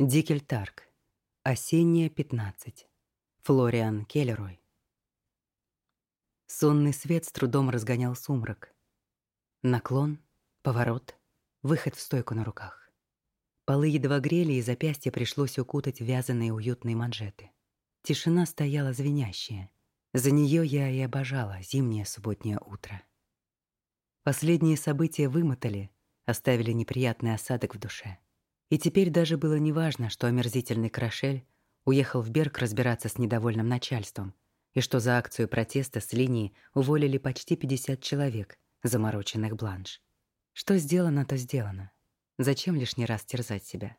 Дикельтарк. Осенняя 15. Флориан Келлерой. Сонный свет с трудом разгонял сумрак. Наклон, поворот, выход в стойку на руках. Полы едва грели, и запястья пришлось укутать вязаные уютные манжеты. Тишина стояла звенящая. За нее я и обожала зимнее субботнее утро. Последние события вымотали, оставили неприятный осадок в душе. И теперь даже было неважно, что омерзительный Крашель уехал в Берг разбираться с недовольным начальством, и что за акцию протеста с линии уволили почти 50 человек, замороченных бланш. Что сделано, то сделано. Зачем лишний раз терзать себя?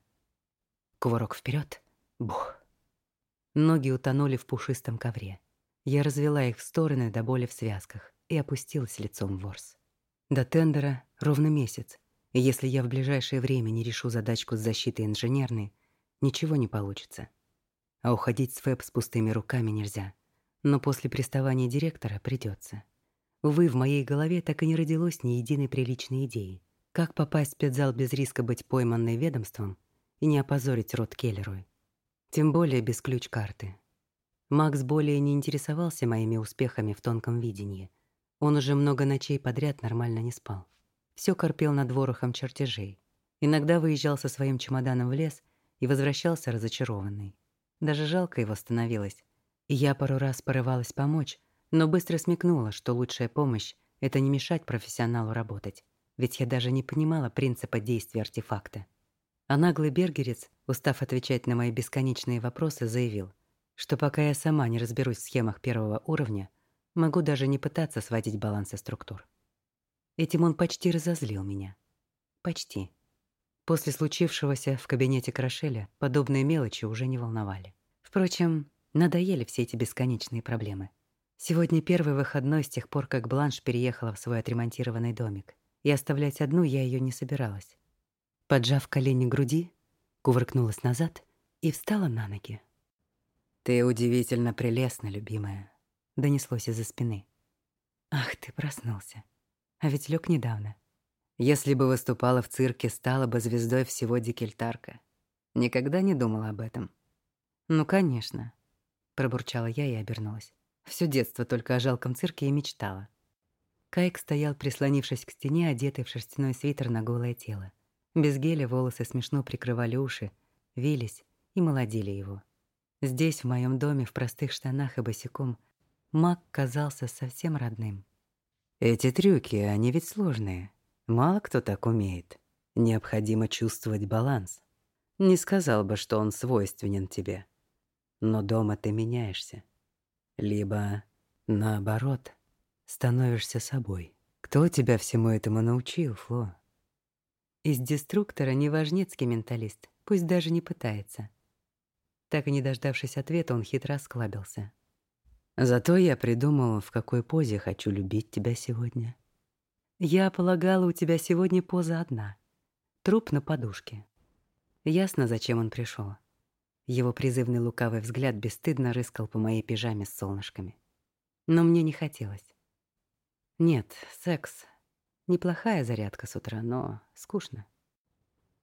Кувырок вперед. Бух. Ноги утонули в пушистом ковре. Я развела их в стороны до боли в связках и опустилась лицом в ворс. До тендера ровно месяц, если я в ближайшее время не решу задачку с защитой инженерной, ничего не получится. А уходить с ФЭП с пустыми руками нельзя. Но после приставания директора придется. Увы, в моей голове так и не родилось ни единой приличной идеи. Как попасть в спецзал без риска быть пойманной ведомством и не опозорить род Келлеру? Тем более без ключ-карты. Макс более не интересовался моими успехами в тонком видении. Он уже много ночей подряд нормально не спал все корпел над ворохом чертежей. Иногда выезжал со своим чемоданом в лес и возвращался разочарованный. Даже жалко его становилось. И я пару раз порывалась помочь, но быстро смекнула, что лучшая помощь — это не мешать профессионалу работать. Ведь я даже не понимала принципа действия артефакта. А наглый бергерец, устав отвечать на мои бесконечные вопросы, заявил, что пока я сама не разберусь в схемах первого уровня, могу даже не пытаться сводить балансы структур. Этим он почти разозлил меня. Почти. После случившегося в кабинете Крашеля подобные мелочи уже не волновали. Впрочем, надоели все эти бесконечные проблемы. Сегодня первый выходной с тех пор, как Бланш переехала в свой отремонтированный домик. И оставлять одну я ее не собиралась. Поджав колени к груди, кувыркнулась назад и встала на ноги. «Ты удивительно прелестна, любимая», — донеслось из-за спины. «Ах, ты проснулся. А ведь лег недавно. Если бы выступала в цирке, стала бы звездой всего Дикельтарка. Никогда не думала об этом. Ну, конечно, пробурчала я и обернулась. Всё детство только о жалком цирке и мечтала. Кайк стоял, прислонившись к стене, одетый в шерстяной свитер на голое тело. Без геля волосы смешно прикрывали уши, вились и молодили его. Здесь, в моем доме, в простых штанах и босиком, Мак казался совсем родным. Эти трюки, они ведь сложные. Мало кто так умеет. Необходимо чувствовать баланс. Не сказал бы, что он свойственен тебе. Но дома ты меняешься. Либо, наоборот, становишься собой. Кто тебя всему этому научил, Фло? Из деструктора неважнецкий менталист, пусть даже не пытается. Так и не дождавшись ответа, он хитро осклабился. Зато я придумал, в какой позе хочу любить тебя сегодня. Я полагала, у тебя сегодня поза одна. Труп на подушке. Ясно, зачем он пришел. Его призывный лукавый взгляд бесстыдно рыскал по моей пижаме с солнышками. Но мне не хотелось. Нет, секс — неплохая зарядка с утра, но скучно.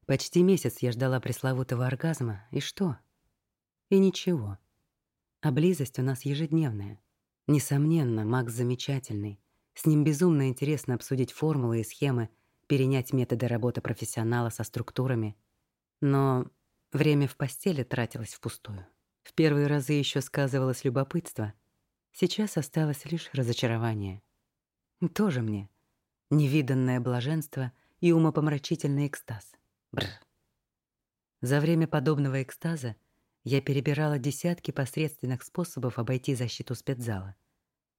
Почти месяц я ждала пресловутого оргазма, и что? И ничего. А близость у нас ежедневная. Несомненно, Макс замечательный. С ним безумно интересно обсудить формулы и схемы, перенять методы работы профессионала со структурами. Но время в постели тратилось впустую. В первые разы еще сказывалось любопытство. Сейчас осталось лишь разочарование. Тоже мне. Невиданное блаженство и умопомрачительный экстаз. Бррр. За время подобного экстаза я перебирала десятки посредственных способов обойти защиту спецзала.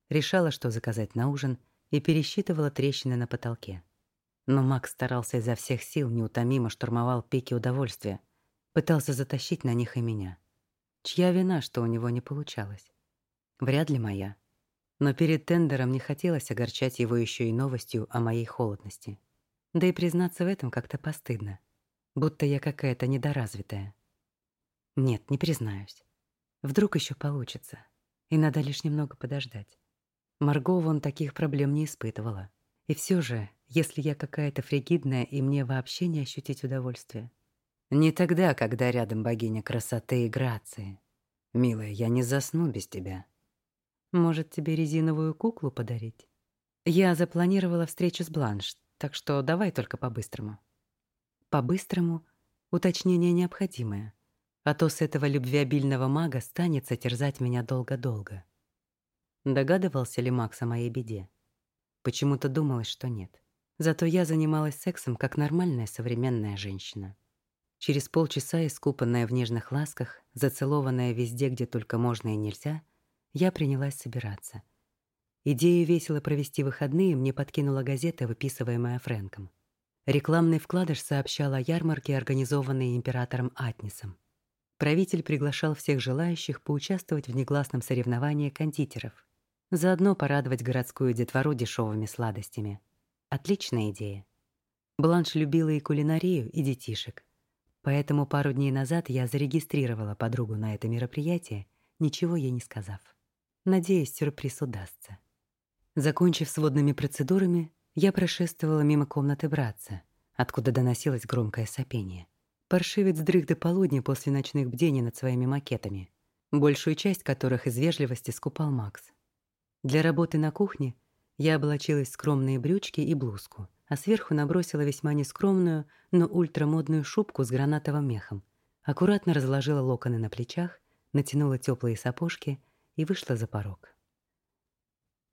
Решала, что заказать на ужин, и пересчитывала трещины на потолке. Но Макс старался изо всех сил, неутомимо штурмовал пики удовольствия, пытался затащить на них и меня. Чья вина, что у него не получалось? Вряд ли моя. Но перед тендером не хотелось огорчать его еще и новостью о моей холодности. Да и признаться в этом как-то постыдно, будто я какая-то недоразвитая. Нет, не признаюсь. Вдруг еще получится. И надо лишь немного подождать. Марго вон таких проблем не испытывала. И все же, если я какая-то фригидная и мне вообще не ощутить удовольствия, Не тогда, когда рядом богиня красоты и грации. Милая, я не засну без тебя. Может, тебе резиновую куклу подарить? Я запланировала встречу с Бланш, так что давай только по-быстрому. По-быстрому уточнение необходимое, а то с этого любвеобильного мага станется терзать меня долго-долго. Догадывался ли Макс о моей беде? Почему-то думалось, что нет. Зато я занималась сексом как нормальная современная женщина. Через полчаса, искупанная в нежных ласках, зацелованная везде, где только можно и нельзя, я принялась собираться. Идею весело провести выходные мне подкинула газета, выписываемая Фрэнком. Рекламный вкладыш сообщал о ярмарке, организованной императором Атнисом. Правитель приглашал всех желающих поучаствовать в негласном соревновании кондитеров, заодно порадовать городскую детвору дешевыми сладостями. Отличная идея. Бланш любила и кулинарию, и детишек. Поэтому пару дней назад я зарегистрировала подругу на это мероприятие, ничего ей не сказав. Надеюсь, сюрприз удастся. Закончив с водными процедурами, я прошествовала мимо комнаты братца, откуда доносилось громкое сопение. Паршивец дрых до полудня после ночных бдений над своими макетами, большую часть которых из вежливости скупал Макс. Для работы на кухне я облачилась в скромные брючки и блузку, а сверху набросила весьма нескромную, но ультрамодную шубку с гранатовым мехом, аккуратно разложила локоны на плечах, натянула теплые сапожки и вышла за порог.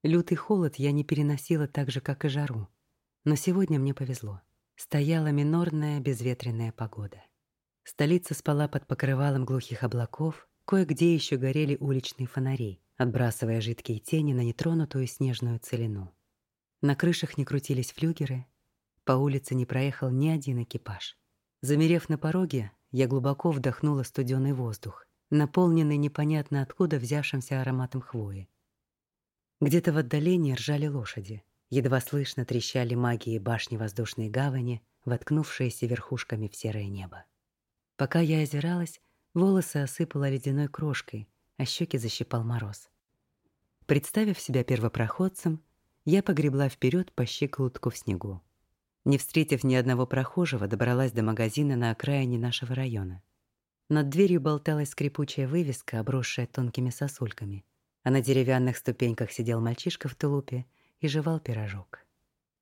Лютый холод я не переносила так же, как и жару. Но сегодня мне повезло. Стояла минорная безветренная погода. Столица спала под покрывалом глухих облаков, кое-где еще горели уличные фонари, отбрасывая жидкие тени на нетронутую снежную целину. На крышах не крутились флюгеры, по улице не проехал ни один экипаж. Замерев на пороге, я глубоко вдохнула студеный воздух, наполненный непонятно откуда взявшимся ароматом хвои. Где-то в отдалении ржали лошади, едва слышно трещали магии башни воздушной гавани, воткнувшиеся верхушками в серое небо. Пока я озиралась, волосы осыпала ледяной крошкой, а щеки защипал мороз. Представив себя первопроходцем, я погребла вперед по щиколотку в снегу. Не встретив ни одного прохожего, добралась до магазина на окраине нашего района. Над дверью болталась скрипучая вывеска, обросшая тонкими сосульками, а на деревянных ступеньках сидел мальчишка в тулупе и жевал пирожок.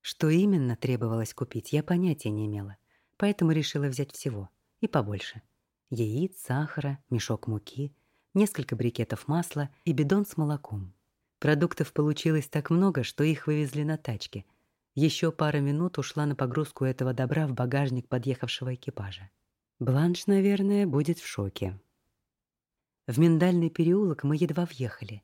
Что именно требовалось купить, я понятия не имела, поэтому решила взять всего, и побольше. Яиц, сахара, мешок муки, несколько брикетов масла и бидон с молоком. Продуктов получилось так много, что их вывезли на тачке. Еще пара минут ушла на погрузку этого добра в багажник подъехавшего экипажа. Бланш, наверное, будет в шоке. В миндальный переулок мы едва въехали.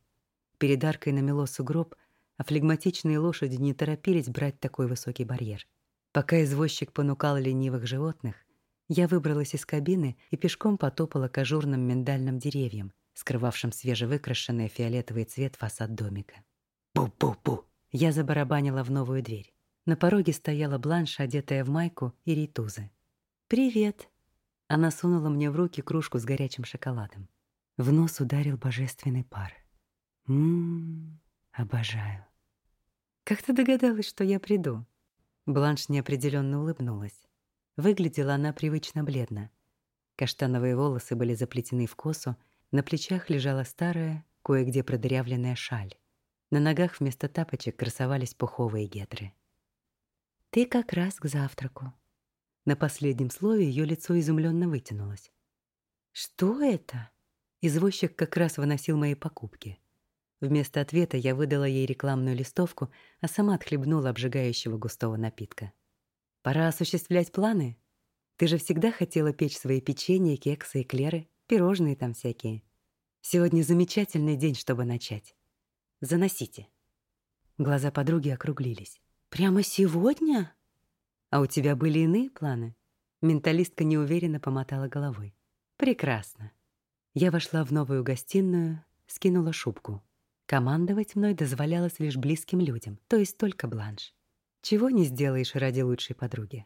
Перед аркой намело сугроб, а флегматичные лошади не торопились брать такой высокий барьер. Пока извозчик понукал ленивых животных, я выбралась из кабины и пешком потопала к ажурным миндальным деревьям, скрывавшим свежевыкрашенный фиолетовый цвет фасад домика. «Пу-пу-пу!» Я забарабанила в новую дверь. На пороге стояла Бланш, одетая в майку и рейтузы. «Привет!» Она сунула мне в руки кружку с горячим шоколадом. В нос ударил божественный пар. «Ммм, обожаю!» «Как ты догадалась, что я приду?» Бланш неопределенно улыбнулась. Выглядела она привычно бледно. Каштановые волосы были заплетены в косу, на плечах лежала старая, кое-где продырявленная шаль. На ногах вместо тапочек красовались пуховые гетры. «Ты как раз к завтраку». На последнем слове ее лицо изумленно вытянулось. «Что это?» Извозчик как раз выносил мои покупки. Вместо ответа я выдала ей рекламную листовку, а сама отхлебнула обжигающего густого напитка. Пора осуществлять планы. Ты же всегда хотела печь свои печенья, кексы, эклеры, пирожные там всякие. Сегодня замечательный день, чтобы начать. Заносите. Глаза подруги округлились. Прямо сегодня? А у тебя были иные планы? Менталистка неуверенно помотала головой. Прекрасно. Я вошла в новую гостиную, скинула шубку. Командовать мной дозволялось лишь близким людям, то есть только Бланш. Чего не сделаешь ради лучшей подруги.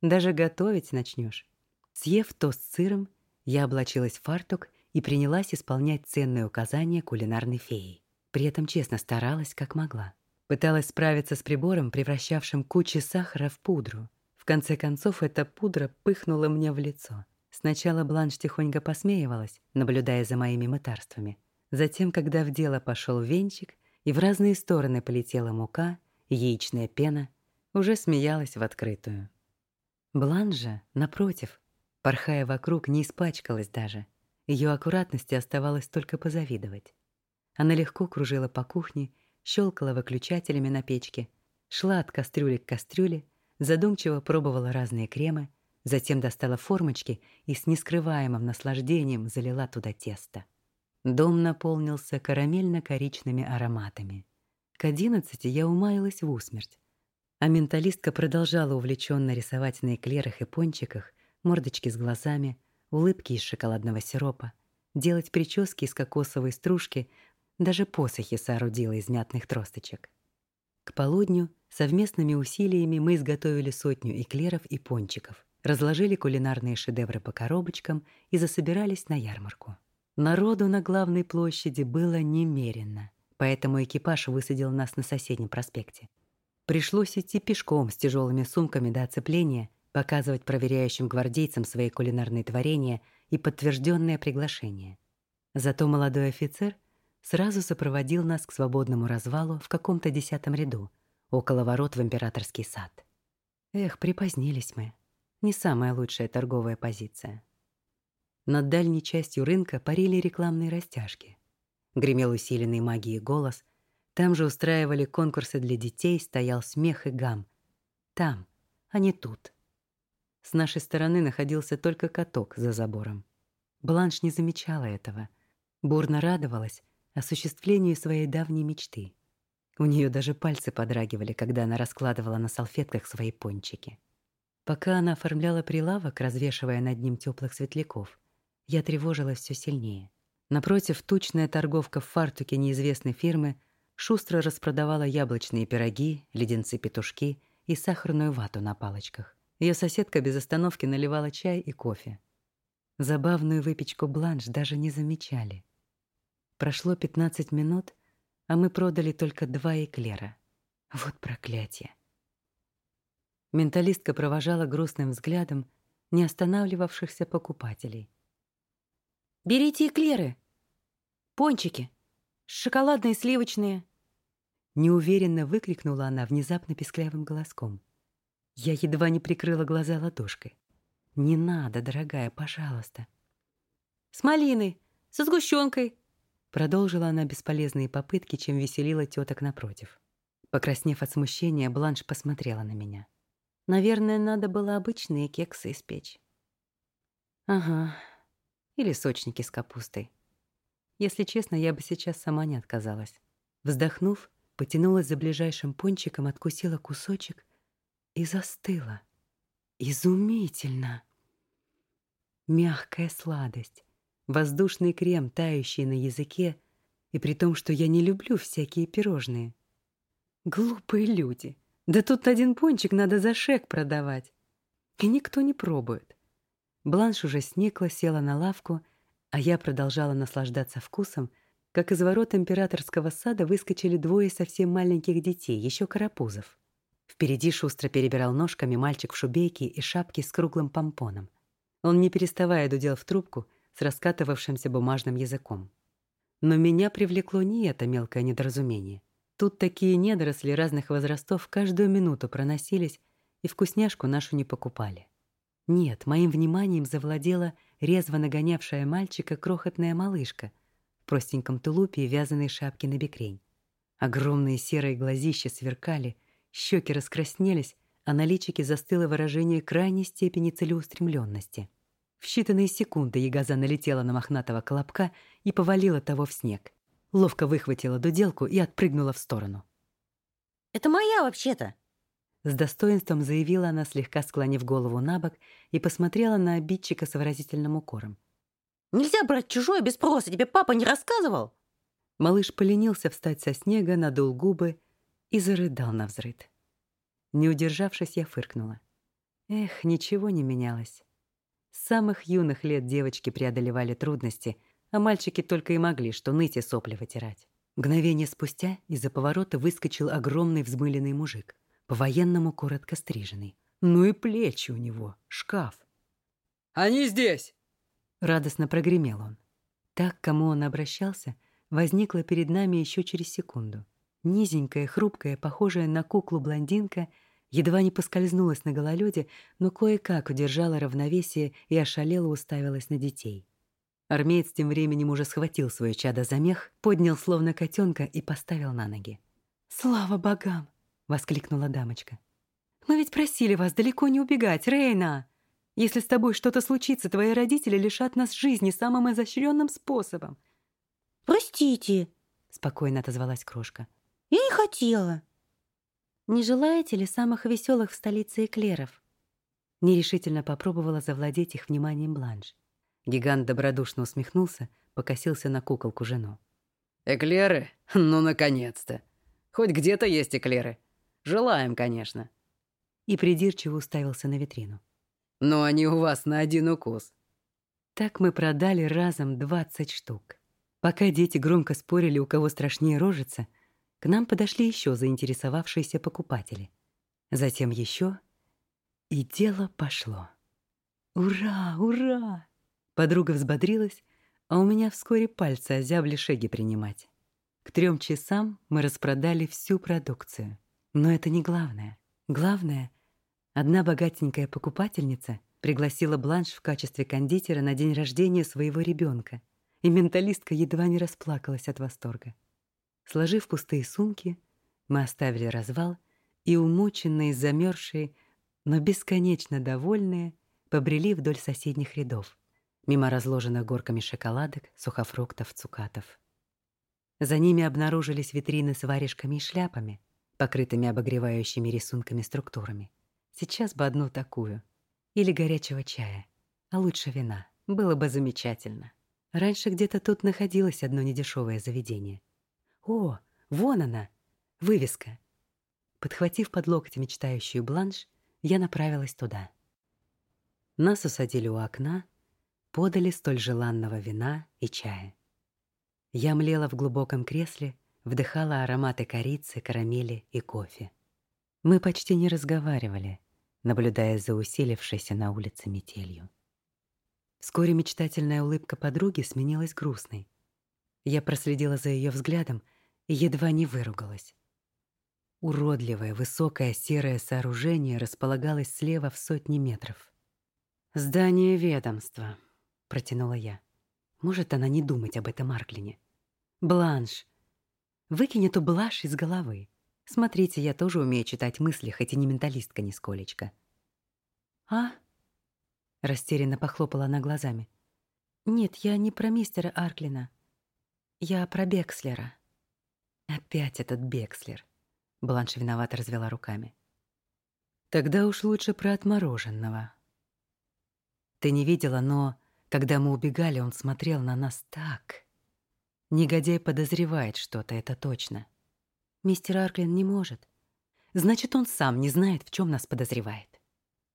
Даже готовить начнешь. Съев тост с сыром, я облачилась в фартук и принялась исполнять ценные указания кулинарной феи. При этом честно старалась, как могла. Пыталась справиться с прибором, превращавшим кучи сахара в пудру. В конце концов, эта пудра пыхнула мне в лицо. Сначала Бланш тихонько посмеивалась, наблюдая за моими мытарствами. Затем, когда в дело пошел венчик, и в разные стороны полетела мука, яичная пена, уже смеялась в открытую. Бланжа, напротив, порхая вокруг, не испачкалась даже. Ее аккуратности оставалось только позавидовать. Она легко кружила по кухне, щелкала выключателями на печке, шла от кастрюли к кастрюле, задумчиво пробовала разные кремы, затем достала формочки и с нескрываемым наслаждением залила туда тесто. Дом наполнился карамельно-коричными ароматами. К одиннадцати я умаялась в усмерть, а менталистка продолжала увлеченно рисовать на эклерах и пончиках мордочки с глазами, улыбки из шоколадного сиропа, делать прически из кокосовой стружки, даже посохи соорудила из мятных тросточек. К полудню совместными усилиями мы изготовили сотню эклеров и пончиков, разложили кулинарные шедевры по коробочкам и засобирались на ярмарку. Народу на главной площади было немерено, поэтому экипаж высадил нас на соседнем проспекте. Пришлось идти пешком с тяжелыми сумками до оцепления, показывать проверяющим гвардейцам свои кулинарные творения и подтвержденное приглашение. Зато молодой офицер сразу сопроводил нас к свободному развалу в каком-то десятом ряду, около ворот в императорский сад. Эх, припозднились мы. Не самая лучшая торговая позиция. Над дальней частью рынка парили рекламные растяжки. Гремел усиленный магией голос, там же устраивали конкурсы для детей, стоял смех и гам. Там, а не тут. С нашей стороны находился только каток за забором. Бланш не замечала этого. Бурно радовалась осуществлению своей давней мечты. У нее даже пальцы подрагивали, когда она раскладывала на салфетках свои пончики. Пока она оформляла прилавок, развешивая над ним теплых светляков, я тревожилась все сильнее. Напротив, тучная торговка в фартуке неизвестной фирмы шустро распродавала яблочные пироги, леденцы-петушки и сахарную вату на палочках. Ее соседка без остановки наливала чай и кофе. Забавную выпечку бланш даже не замечали. Прошло 15 минут, а мы продали только два эклера. Вот проклятие. Менталистка провожала грустным взглядом не останавливавшихся покупателей. «Берите эклеры! Пончики! Шоколадные, сливочные!» Неуверенно выкрикнула она внезапно песклявым голоском. Я едва не прикрыла глаза ладошкой. «Не надо, дорогая, пожалуйста». «С малиной, со сгущенкой!» Продолжила она бесполезные попытки, чем веселила теток напротив. Покраснев от смущения, Бланш посмотрела на меня. «Наверное, надо было обычные кексы испечь». «Ага, или сочники с капустой. Если честно, я бы сейчас сама не отказалась». Вздохнув, потянулась за ближайшим пончиком, откусила кусочек и застыла. Изумительно! Мягкая сладость, воздушный крем, тающий на языке, и при том, что я не люблю всякие пирожные. Глупые люди! Да тут один пончик надо за шек продавать. И никто не пробует. Бланш уже сникла, села на лавку, а я продолжала наслаждаться вкусом, как из ворот императорского сада выскочили двое совсем маленьких детей, еще карапузов. Впереди шустро перебирал ножками мальчик в шубейке и шапке с круглым помпоном. Он, не переставая, дудел в трубку с раскатывавшимся бумажным языком. Но меня привлекло не это мелкое недоразумение. Тут такие недоросли разных возрастов каждую минуту проносились и вкусняшку нашу не покупали. Нет, моим вниманием завладела резво нагонявшая мальчика крохотная малышка — простеньком тулупе и вязаной шапке на бекрень. Огромные серые глазища сверкали, щеки раскраснелись, а на личике застыло выражение крайней степени целеустремленности. В считанные секунды Ягоза налетела на мохнатого колобка и повалила того в снег. Ловко выхватила дуделку и отпрыгнула в сторону. «Это моя вообще-то!» С достоинством заявила она, слегка склонив голову на бок и посмотрела на обидчика с выразительным укором. Нельзя брать чужое без спроса, тебе папа не рассказывал?» Малыш поленился встать со снега, надул губы и зарыдал на взрыд. Не удержавшись, я фыркнула. Эх, ничего не менялось. С самых юных лет девочки преодолевали трудности, а мальчики только и могли что ныть и сопли вытирать. Мгновение спустя из-за поворота выскочил огромный взмыленный мужик, по-военному коротко стриженный. Ну и плечи у него, шкаф. Они здесь!» Радостно прогремел он. Так, к кому он обращался, возникла перед нами еще через секунду. Низенькая, хрупкая, похожая на куклу блондинка едва не поскользнулась на гололёде, но кое-как удержала равновесие и ошалело уставилась на детей. Армеец тем временем уже схватил свое чадо за мех, поднял словно котенка и поставил на ноги. «Слава богам!» — воскликнула дамочка. «Мы ведь просили вас далеко не убегать, Рейна! Если с тобой что-то случится, твои родители лишат нас жизни самым изощренным способом». «Простите», — спокойно отозвалась крошка. «Я не хотела». «Не желаете ли самых веселых в столице эклеров?» Нерешительно попробовала завладеть их вниманием Бланш. Гигант добродушно усмехнулся, покосился на куколку жену. «Эклеры? Ну, наконец-то! Хоть где-то есть эклеры. Желаем, конечно». И придирчиво уставился на витрину. «Но они у вас на один укус». Так мы продали разом двадцать штук. Пока дети громко спорили, у кого страшнее рожица, к нам подошли еще заинтересовавшиеся покупатели. Затем еще, и дело пошло. «Ура! Ура!» Подруга взбодрилась, а у меня вскоре пальцы озябли шаги принимать. К трем часам мы распродали всю продукцию. Но это не главное. Главное, одна богатенькая покупательница пригласила Бланш в качестве кондитера на день рождения своего ребенка, и менталистка едва не расплакалась от восторга. Сложив пустые сумки, мы оставили развал и, умученные, замерзшие, но бесконечно довольные, побрели вдоль соседних рядов мимо разложенных горками шоколадок, сухофруктов, цукатов. За ними обнаружились витрины с варежками и шляпами, покрытыми обогревающими рисунками структурами. Сейчас бы одну такую. Или горячего чая. А лучше вина. Было бы замечательно. Раньше где-то тут находилось одно недешевое заведение. О, вон она! Вывеска. Подхватив под локоть мечтающую бланш, я направилась туда. Нас усадили у окна, подали столь желанного вина и чая. Я млела в глубоком кресле, вдыхала ароматы корицы, карамели и кофе. Мы почти не разговаривали, наблюдая за усилившейся на улице метелью. Вскоре мечтательная улыбка подруги сменилась грустной. Я проследила за ее взглядом и едва не выругалась. Уродливое, высокое серое сооружение располагалось слева в сотни метров. Здание ведомства протянула я. Может, она не думать об этом Арклине. Бланш, выкинь эту блажь из головы. Смотрите, я тоже умею читать мысли, хоть и не менталистка нисколечко. А? Растерянно похлопала она глазами. Нет, я не про мистера Арклина. Я про Бекслера. Опять этот Бекслер. Бланш виновато развела руками. Тогда уж лучше про отмороженного. Ты не видела, но когда мы убегали, он смотрел на нас так. Негодяй подозревает что-то, это точно. Мистер Арклин не может. Значит, он сам не знает, в чем нас подозревает.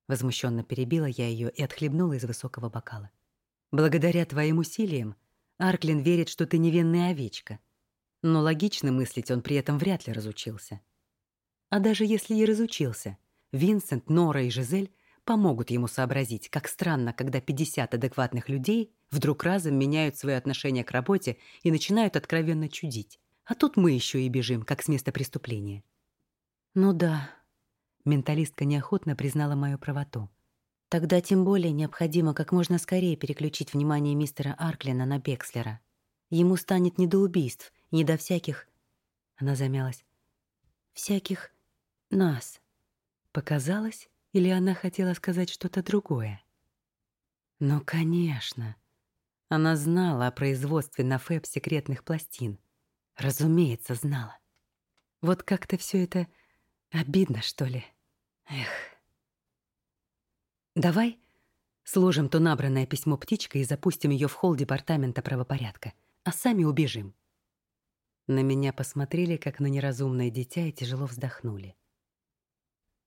Возмущенно перебила я ее и отхлебнула из высокого бокала. Благодаря твоим усилиям Арклин верит, что ты невинная овечка. Но логично мыслить он при этом вряд ли разучился. А даже если и разучился, Винсент, Нора и Жизель помогут ему сообразить, как странно, когда 50 адекватных людей вдруг разом меняют свое отношение к работе и начинают откровенно чудить. А тут мы еще и бежим, как с места преступления. Ну да, менталистка неохотно признала мою правоту. Тогда тем более необходимо как можно скорее переключить внимание мистера Арклина на Бекслера. Ему станет не до убийств, не до всяких... Она замялась. Всяких нас. Показалось, или она хотела сказать что-то другое? Ну, конечно. Она знала о производстве на ФЭП секретных пластин. Разумеется, знала. Вот как-то все это обидно, что ли. Эх. Давай сложим то набранное письмо птичкой и запустим ее в холл департамента правопорядка, а сами убежим. На меня посмотрели, как на неразумное дитя, и тяжело вздохнули.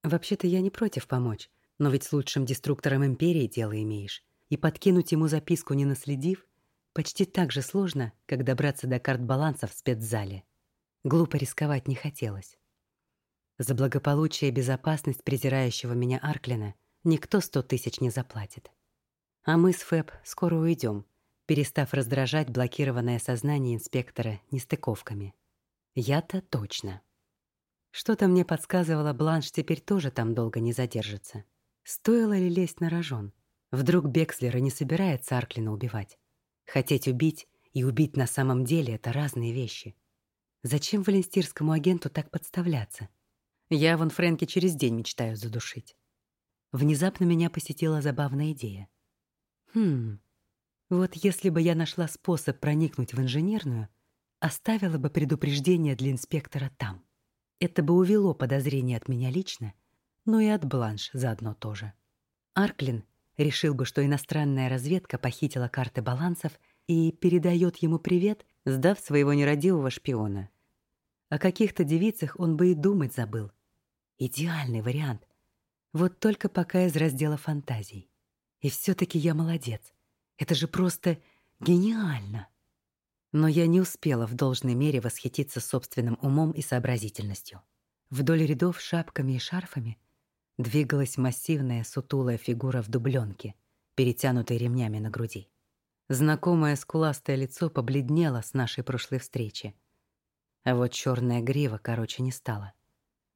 Вообще-то я не против помочь, но ведь с лучшим деструктором Империи дело имеешь. И подкинуть ему записку, не наследив, почти так же сложно, как добраться до карт баланса в спецзале. Глупо рисковать не хотелось. За благополучие и безопасность презирающего меня Арклина никто сто тысяч не заплатит. А мы с Фэб скоро уйдем, перестав раздражать блокированное сознание инспектора нестыковками. Я-то точно. Что-то мне подсказывало, Бланш теперь тоже там долго не задержится. Стоило ли лезть на рожон? Вдруг Бекслера не собирается Арклина убивать? Хотеть убить и убить на самом деле — это разные вещи. Зачем валенстирскому агенту так подставляться? Я вон Фрэнки через день мечтаю задушить. Внезапно меня посетила забавная идея. Хм, вот если бы я нашла способ проникнуть в инженерную, оставила бы предупреждение для инспектора там. Это бы увело подозрение от меня лично, но и от Бланш заодно тоже. Арклин решил бы, что иностранная разведка похитила карты балансов и передает ему привет, сдав своего нерадивого шпиона. О каких-то девицах он бы и думать забыл. Идеальный вариант. Вот только пока из раздела фантазий. И все таки я молодец. Это же просто гениально. Но я не успела в должной мере восхититься собственным умом и сообразительностью. Вдоль рядов шапками и шарфами двигалась массивная сутулая фигура в дубленке, перетянутой ремнями на груди. Знакомое скуластое лицо побледнело с нашей прошлой встречи. А вот черная грива короче не стала.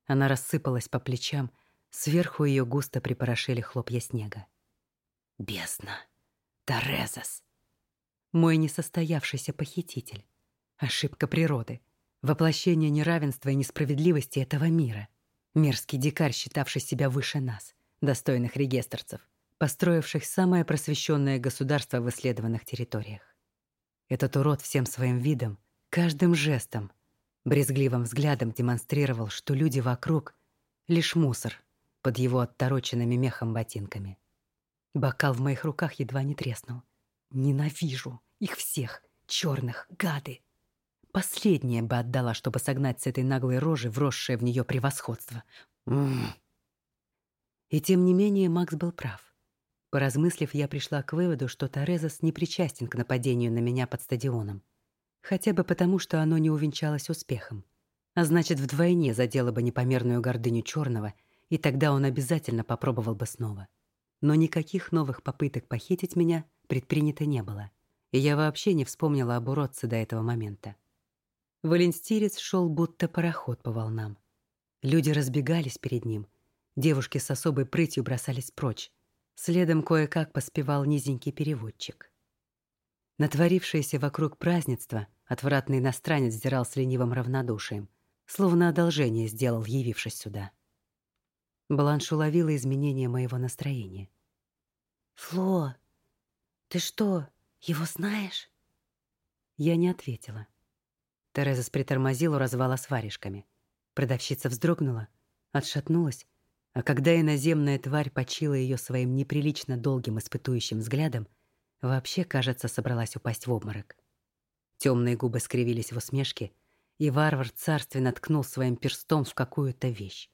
Она рассыпалась по плечам, сверху ее густо припорошили хлопья снега. Бездна. Торезас. Мой несостоявшийся похититель. Ошибка природы. Воплощение неравенства и несправедливости этого мира. Мерзкий дикарь, считавший себя выше нас, достойных регистрцев, построивших самое просвещенное государство в исследованных территориях. Этот урод всем своим видом, каждым жестом, брезгливым взглядом демонстрировал, что люди вокруг — лишь мусор под его оттороченными мехом ботинками. Бокал в моих руках едва не треснул. Ненавижу их всех, черных, гады. Последнее бы отдала, чтобы согнать с этой наглой рожи вросшее в нее превосходство. М -м -м. И тем не менее Макс был прав. Поразмыслив, я пришла к выводу, что Торезос не причастен к нападению на меня под стадионом. Хотя бы потому, что оно не увенчалось успехом. А значит, вдвойне задело бы непомерную гордыню черного, и тогда он обязательно попробовал бы снова. Но никаких новых попыток похитить меня предпринято не было, и я вообще не вспомнила об уродце до этого момента. Валенстирец шел будто пароход по волнам. Люди разбегались перед ним, девушки с особой прытью бросались прочь, следом кое-как поспевал низенький переводчик. Натворившееся вокруг празднества отвратный иностранец сдирал с ленивым равнодушием, словно одолжение сделал, явившись сюда. Бланш уловила изменение моего настроения. «Фло, ты что, его знаешь?» Я не ответила. Тереза притормозила у развала с варежками. Продавщица вздрогнула, отшатнулась, а когда иноземная тварь почила ее своим неприлично долгим испытующим взглядом, вообще, кажется, собралась упасть в обморок. Темные губы скривились в усмешке, и варвар царственно ткнул своим перстом в какую-то вещь.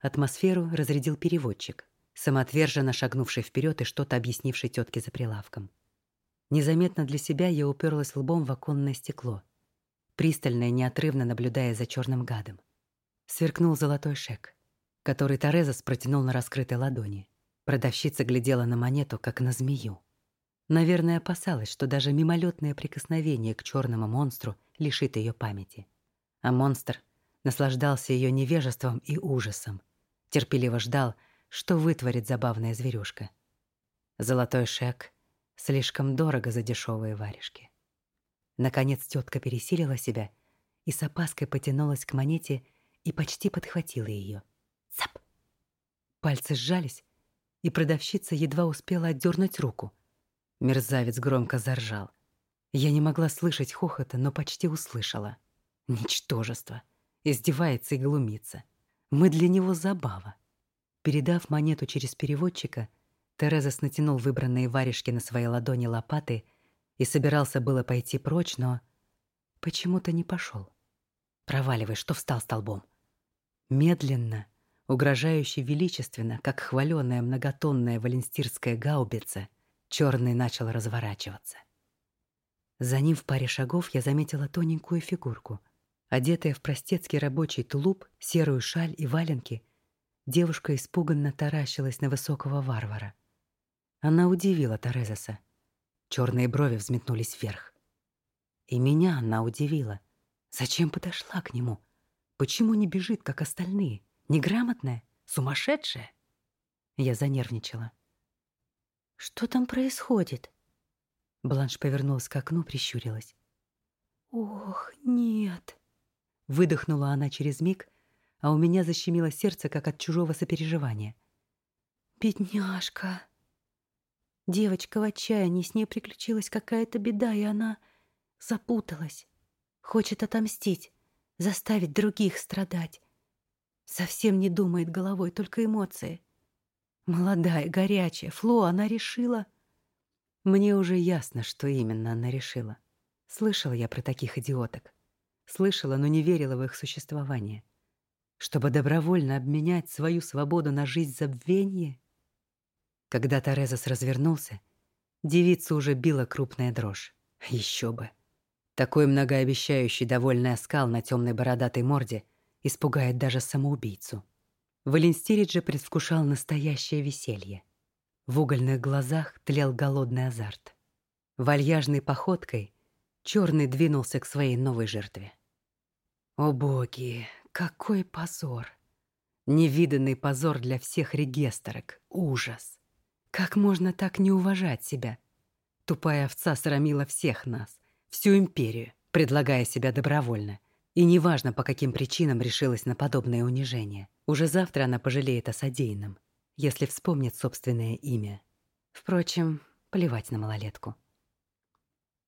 Атмосферу разрядил переводчик, самоотверженно шагнувший вперед и что-то объяснивший тетке за прилавком. Незаметно для себя я уперлась лбом в оконное стекло, пристально и неотрывно наблюдая за черным гадом. Сверкнул золотой шек, который Торезас протянул на раскрытой ладони. Продавщица глядела на монету, как на змею. Наверное, опасалась, что даже мимолетное прикосновение к черному монстру лишит ее памяти. А монстр наслаждался ее невежеством и ужасом, терпеливо ждал, что вытворит забавная зверюшка. Золотой шек слишком дорого за дешевые варежки. Наконец тетка пересилила себя и с опаской потянулась к монете и почти подхватила ее. Цап! Пальцы сжались, и продавщица едва успела отдернуть руку. Мерзавец громко заржал. Я не могла слышать хохота, но почти услышала. Ничтожество. Издевается и глумится. Мы для него забава. Передав монету через переводчика, Терезас натянул выбранные варежки на свои ладони лопаты и собирался было пойти прочь, но почему-то не пошел. Проваливай, что встал столбом. Медленно, угрожающе величественно, как хваленая многотонная валенстирская гаубица, черный начал разворачиваться. За ним в паре шагов я заметила тоненькую фигурку. Одетая в простецкий рабочий тулуп, серую шаль и валенки — Девушка испуганно таращилась на высокого варвара. Она удивила Терезаса. Черные брови взметнулись вверх. И меня она удивила. Зачем подошла к нему? Почему не бежит, как остальные? Неграмотная? Сумасшедшая? Я занервничала. Что там происходит? Бланш повернулась к окну, прищурилась. Ох, нет. Выдохнула она через миг, а у меня защемило сердце, как от чужого сопереживания. Бедняжка. Девочка в отчаянии, с ней приключилась какая-то беда, и она запуталась. Хочет отомстить, заставить других страдать. Совсем не думает головой, только эмоции. Молодая, горячая, Фло, она решила... Мне уже ясно, что именно она решила. Слышала я про таких идиоток. Слышала, но не верила в их существование. Чтобы добровольно обменять свою свободу на жизнь забвения? Когда Терезас развернулся, девица уже била крупная дрожь. Еще бы. Такой многообещающий довольный оскал на темной бородатой морде испугает даже самоубийцу. Валенстирич же предвкушал настоящее веселье. В угольных глазах тлел голодный азарт. Вальяжной походкой черный двинулся к своей новой жертве. О боги, какой позор! Невиданный позор для всех регистрок. Ужас! Как можно так не уважать себя? Тупая овца срамила всех нас, всю империю, предлагая себя добровольно. И неважно, по каким причинам решилась на подобное унижение. Уже завтра она пожалеет о содеянном, если вспомнит собственное имя. Впрочем, плевать на малолетку.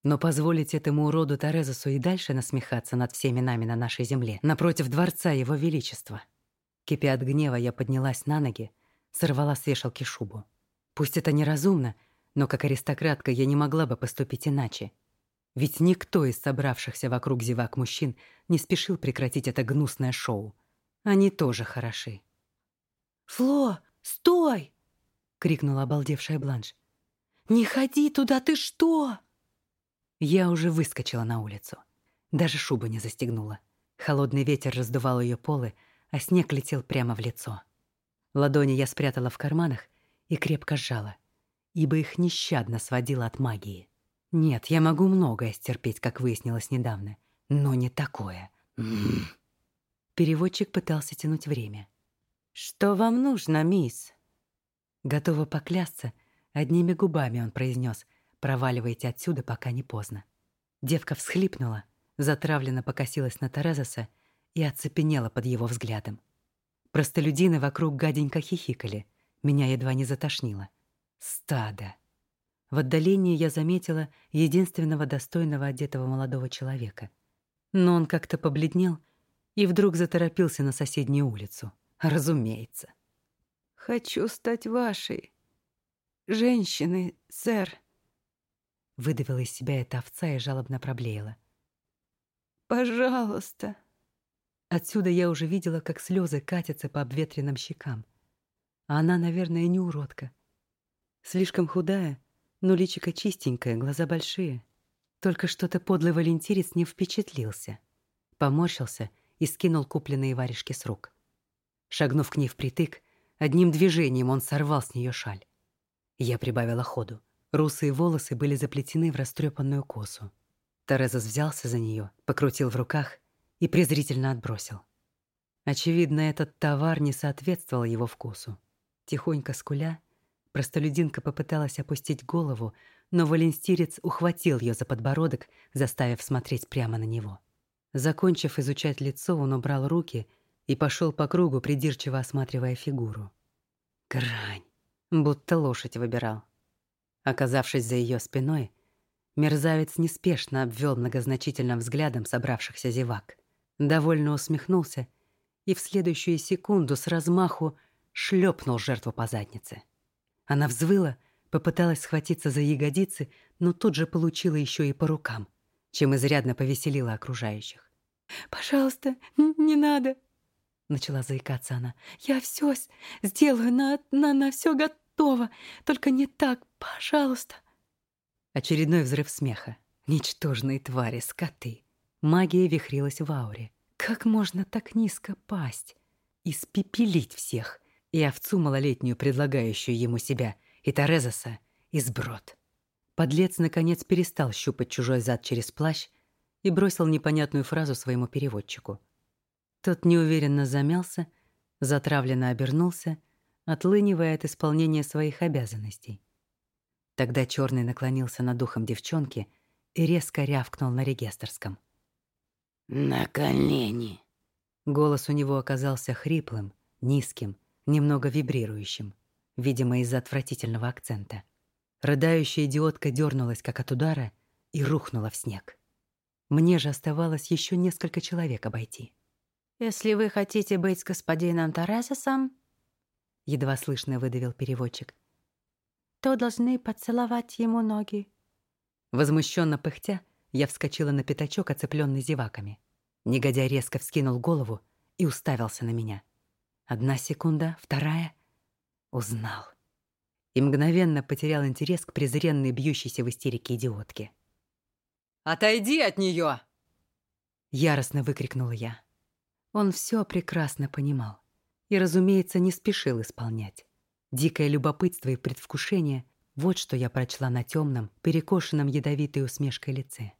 Но позволить этому уроду Терезусу и дальше насмехаться над всеми нами на нашей земле, напротив дворца его величества. Кипя от гнева, я поднялась на ноги, сорвала с вешалки шубу. Пусть это неразумно, но как аристократка я не могла бы поступить иначе. Ведь никто из собравшихся вокруг зевак мужчин не спешил прекратить это гнусное шоу. Они тоже хороши. «Фло, стой!» — крикнула обалдевшая Бланш. «Не ходи туда, ты что?» Я уже выскочила на улицу. Даже шубу не застегнула. Холодный ветер раздувал ее полы, а снег летел прямо в лицо. Ладони я спрятала в карманах и крепко сжала, ибо их нещадно сводило от магии. Нет, я могу многое стерпеть, как выяснилось недавно, но не такое. Переводчик пытался тянуть время. «Что вам нужно, мисс?» Готова поклясться, одними губами он произнес «Проваливайте отсюда, пока не поздно». Девка всхлипнула, затравленно покосилась на Терезаса и оцепенела под его взглядом. Простолюдины вокруг гаденько хихикали — меня едва не затошнило. Стадо. В отдалении я заметила единственного достойного одетого молодого человека. Но он как-то побледнел и вдруг заторопился на соседнюю улицу. Разумеется. «Хочу стать вашей. Женщиной, сэр», — выдавила из себя эта овца и жалобно проблеяла. «Пожалуйста». Отсюда я уже видела, как слезы катятся по обветренным щекам. А она, наверное, не уродка. Слишком худая, но личико чистенькое, глаза большие. Только что-то подлый валентирец не впечатлился. Поморщился и скинул купленные варежки с рук. Шагнув к ней впритык, одним движением он сорвал с нее шаль. Я прибавила ходу. Русые волосы были заплетены в растрепанную косу. Терезас взялся за нее, покрутил в руках и презрительно отбросил. Очевидно, этот товар не соответствовал его вкусу. Тихонько скуля, простолюдинка попыталась опустить голову, но валенстирец ухватил ее за подбородок, заставив смотреть прямо на него. Закончив изучать лицо, он убрал руки и пошел по кругу, придирчиво осматривая фигуру. Грань, будто лошадь выбирал. Оказавшись за ее спиной, мерзавец неспешно обвел многозначительным взглядом собравшихся зевак. Довольно усмехнулся и в следующую секунду с размаху шлепнул жертву по заднице. Она взвыла, попыталась схватиться за ягодицы, но тут же получила еще и по рукам, чем изрядно повеселила окружающих. «Пожалуйста, не надо!» Начала заикаться она. «Я все сделаю, на, на, на все готово. Только не так, пожалуйста!» Очередной взрыв смеха. Ничтожные твари, скоты. Магия вихрилась в ауре. Как можно так низко пасть? Испепелить всех, и овцу малолетнюю, предлагающую ему себя, и Терезаса, и сброд. Подлец, наконец, перестал щупать чужой зад через плащ и бросил непонятную фразу своему переводчику. Тот неуверенно замялся, затравленно обернулся, отлынивая от исполнения своих обязанностей. Тогда черный наклонился над духом девчонки и резко рявкнул на регистрском. «На колени!» Голос у него оказался хриплым, низким, немного вибрирующим, видимо, из-за отвратительного акцента. Рыдающая идиотка дернулась, как от удара, и рухнула в снег. Мне же оставалось еще несколько человек обойти. «Если вы хотите быть с господином Тарасосом», — едва слышно выдавил переводчик, «то должны поцеловать ему ноги». Возмущенно пыхтя, я вскочила на пятачок, оцепленный зеваками. Негодяй резко вскинул голову и уставился на меня. Одна секунда, вторая — узнал и мгновенно потерял интерес к презренной бьющейся в истерике идиотке. «Отойди от нее!» Яростно выкрикнула я. Он все прекрасно понимал и, разумеется, не спешил исполнять. Дикое любопытство и предвкушение — вот что я прочла на темном, перекошенном ядовитой усмешкой лице.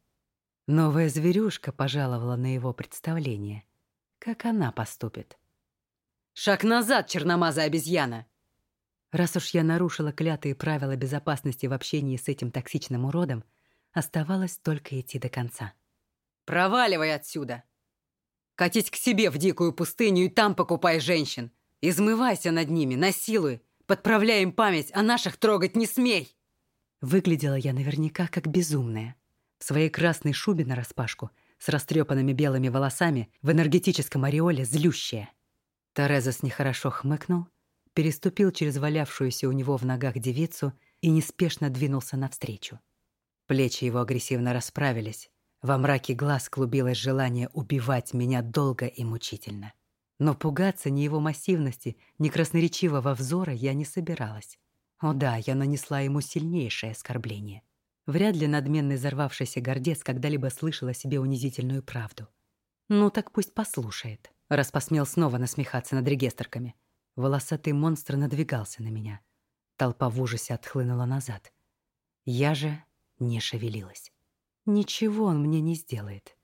Новая зверюшка пожаловала на его представление. Как она поступит? «Шаг назад, черномазая обезьяна!» Раз уж я нарушила клятые правила безопасности в общении с этим токсичным уродом, оставалось только идти до конца. «Проваливай отсюда! Катись к себе в дикую пустыню и там покупай женщин! Измывайся над ними, насилуй, подправляй им память, а наших трогать не смей!» Выглядела я наверняка как безумная. В своей красной шубе нараспашку, с растрепанными белыми волосами, в энергетическом ореоле злющая. Терезас нехорошо хмыкнул переступил через валявшуюся у него в ногах девицу и неспешно двинулся навстречу. Плечи его агрессивно расправились. Во мраке глаз клубилось желание убивать меня долго и мучительно. Но пугаться ни его массивности, ни красноречивого взора я не собиралась. О да, я нанесла ему сильнейшее оскорбление. Вряд ли надменный взорвавшийся гордец когда-либо слышал о себе унизительную правду. Ну так пусть послушает, раз посмел снова насмехаться над регистрками. Волосатый монстр надвигался на меня. Толпа в ужасе отхлынула назад. Я же не шевелилась. Ничего он мне не сделает.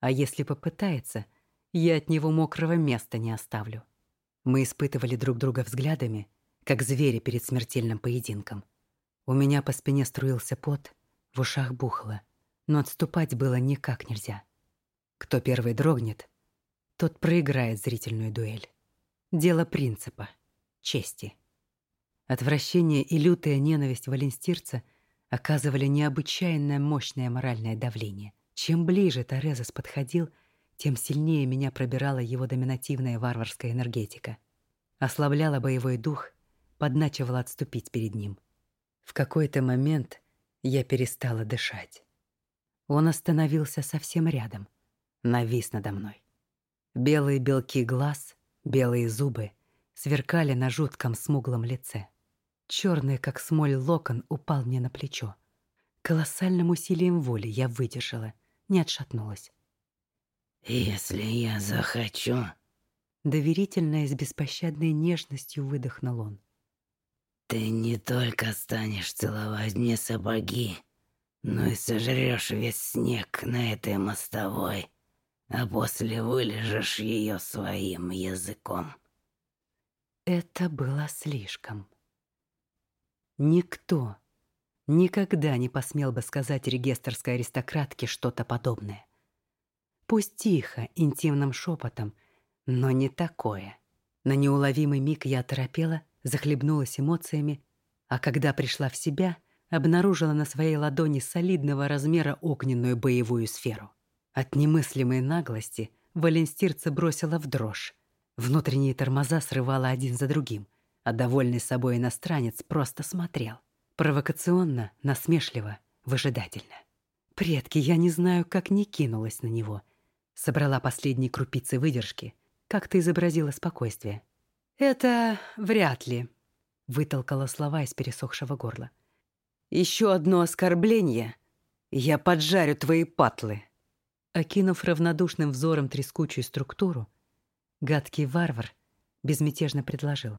А если попытается, я от него мокрого места не оставлю. Мы испытывали друг друга взглядами, как звери перед смертельным поединком. У меня по спине струился пот, в ушах бухло, но отступать было никак нельзя. Кто первый дрогнет, тот проиграет зрительную дуэль. Дело принципа, чести. Отвращение и лютая ненависть валенстирца оказывали необычайное мощное моральное давление. Чем ближе Торезос подходил, тем сильнее меня пробирала его доминативная варварская энергетика. Ослабляла боевой дух, подначивала отступить перед ним. В какой-то момент я перестала дышать. Он остановился совсем рядом, навис надо мной. Белые белки глаз — Белые зубы сверкали на жутком смуглом лице. Черный, как смоль, локон упал мне на плечо. Колоссальным усилием воли я выдержала, не отшатнулась. «Если я захочу...» Доверительно и с беспощадной нежностью выдохнул он. «Ты не только станешь целовать мне сапоги, но и сожрешь весь снег на этой мостовой а после вылежешь ее своим языком. Это было слишком. Никто никогда не посмел бы сказать регистрской аристократке что-то подобное. Пусть тихо, интимным шепотом, но не такое. На неуловимый миг я оторопела, захлебнулась эмоциями, а когда пришла в себя, обнаружила на своей ладони солидного размера огненную боевую сферу. От немыслимой наглости Валенстирца бросила в дрожь. Внутренние тормоза срывала один за другим, а довольный собой иностранец просто смотрел. Провокационно, насмешливо, выжидательно. Предки, я не знаю, как не кинулась на него. Собрала последние крупицы выдержки, как-то изобразила спокойствие. «Это вряд ли», — вытолкала слова из пересохшего горла. «Еще одно оскорбление, я поджарю твои патлы». Окинув равнодушным взором трескучую структуру, гадкий варвар безмятежно предложил.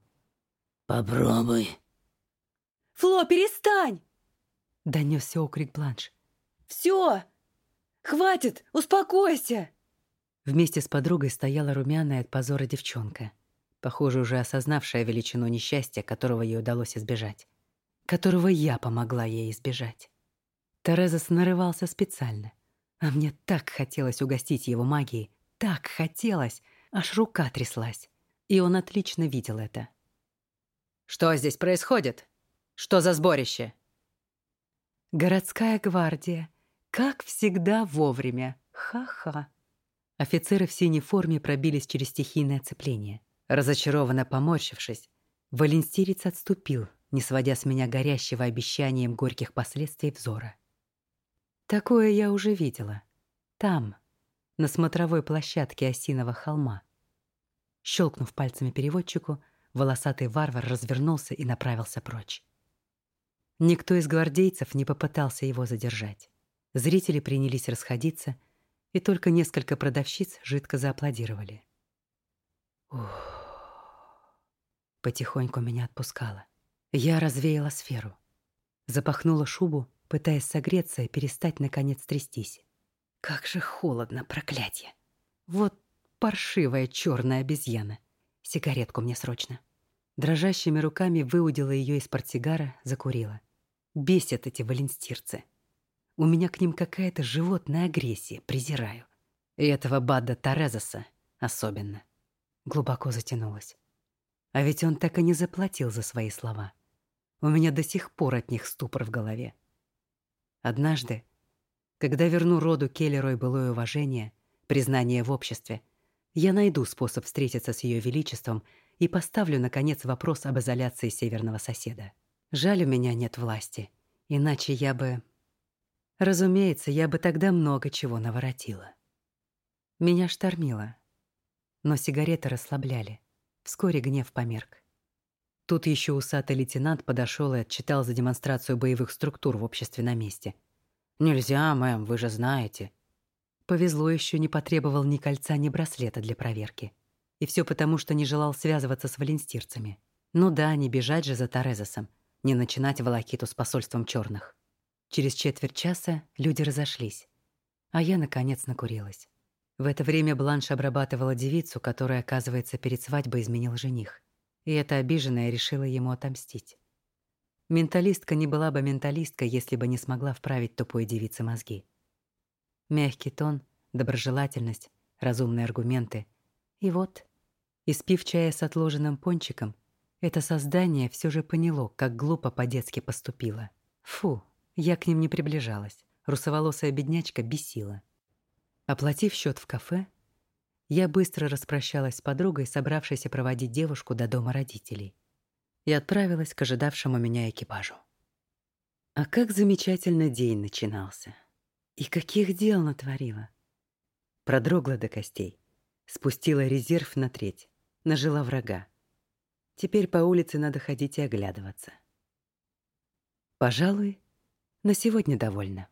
«Попробуй». «Фло, перестань!» — донесся окрик Бланш. «Все! Хватит! Успокойся!» Вместе с подругой стояла румяная от позора девчонка, похоже, уже осознавшая величину несчастья, которого ей удалось избежать, которого я помогла ей избежать. Тереза нарывался специально, а мне так хотелось угостить его магией, так хотелось, аж рука тряслась, и он отлично видел это. «Что здесь происходит? Что за сборище?» «Городская гвардия. Как всегда вовремя. Ха-ха». Офицеры в синей форме пробились через стихийное оцепление. Разочарованно поморщившись, Валенстирец отступил, не сводя с меня горящего обещанием горьких последствий взора. Такое я уже видела. Там, на смотровой площадке Осиного холма. Щелкнув пальцами переводчику, волосатый варвар развернулся и направился прочь. Никто из гвардейцев не попытался его задержать. Зрители принялись расходиться — и только несколько продавщиц жидко зааплодировали. Ух. Потихоньку меня отпускало. Я развеяла сферу. Запахнула шубу, пытаясь согреться и перестать, наконец, трястись. Как же холодно, проклятие! Вот паршивая черная обезьяна. Сигаретку мне срочно. Дрожащими руками выудила ее из портсигара, закурила. Бесят эти валенстирцы. У меня к ним какая-то животная агрессия, презираю. И этого Бадда Торезоса особенно. Глубоко затянулась. А ведь он так и не заплатил за свои слова. У меня до сих пор от них ступор в голове. Однажды, когда верну роду Келлерой былое уважение, признание в обществе, я найду способ встретиться с Ее Величеством и поставлю, наконец, вопрос об изоляции северного соседа. Жаль, у меня нет власти, иначе я бы Разумеется, я бы тогда много чего наворотила. Меня штормило, но сигареты расслабляли. Вскоре гнев померк. Тут еще усатый лейтенант подошел и отчитал за демонстрацию боевых структур в обществе на месте. «Нельзя, мэм, вы же знаете». Повезло еще не потребовал ни кольца, ни браслета для проверки. И все потому, что не желал связываться с валенстирцами. Ну да, не бежать же за Торезосом, не начинать волокиту с посольством черных. Через четверть часа люди разошлись, а я, наконец, накурилась. В это время Бланш обрабатывала девицу, которая, оказывается, перед свадьбой изменил жених. И эта обиженная решила ему отомстить. Менталистка не была бы менталисткой, если бы не смогла вправить тупой девице мозги. Мягкий тон, доброжелательность, разумные аргументы. И вот, испив чая с отложенным пончиком, это создание все же поняло, как глупо по-детски поступило. Фу, я к ним не приближалась. Русоволосая беднячка бесила. Оплатив счет в кафе, я быстро распрощалась с подругой, собравшейся проводить девушку до дома родителей, и отправилась к ожидавшему меня экипажу. А как замечательно день начинался. И каких дел натворила. Продрогла до костей, спустила резерв на треть, нажила врага. Теперь по улице надо ходить и оглядываться. Пожалуй, на сегодня довольно.